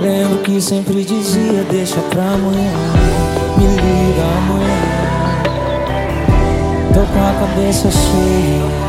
Lembro que sempre dizia, deixa pra amanhã Me liga amanhã. Tô com a cabeça cheia.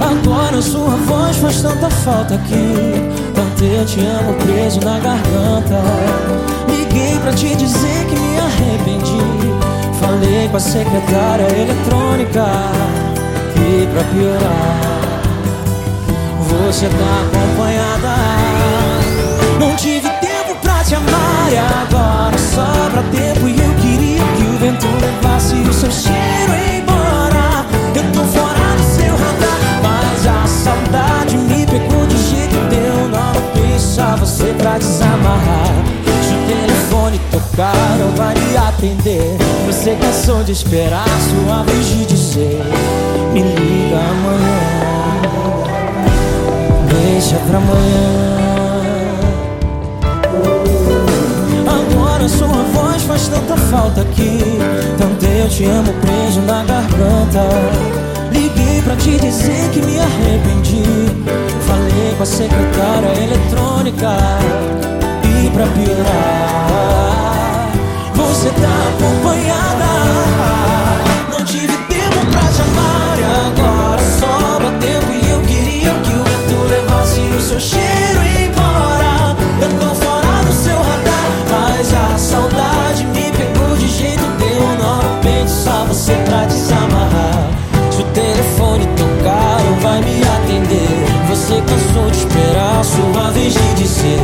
Agora sua voz faz tanta falta aqui. Tanto eu te amo preso na garganta. Liguei pra te dizer que me arrependi. Falei com a secretária eletrônica E pra piorar Você tá acompanhada. Não tive tempo pra te amar E agora sobra tempo. E eu queria que o vento levasse o seu cheiro embora. Eu tô fora do seu radar Mas a saudade me pegou de jeito que eu não pensar você pra desamarrar. Telefone tocar ou vai atender. Você cansou de esperar sua vez de dizer Me liga amanhã Pra amanhã Agora sua voz faz tanta falta aqui Tanto eu te amo preso na garganta. Liguei pra te dizer que me arrependi. Falei com a secretária eletrônica E pra piorar você tá só você pra desamarrar. Se o telefone tocar, não vai me atender. Você cansou de esperar sua vez de dizer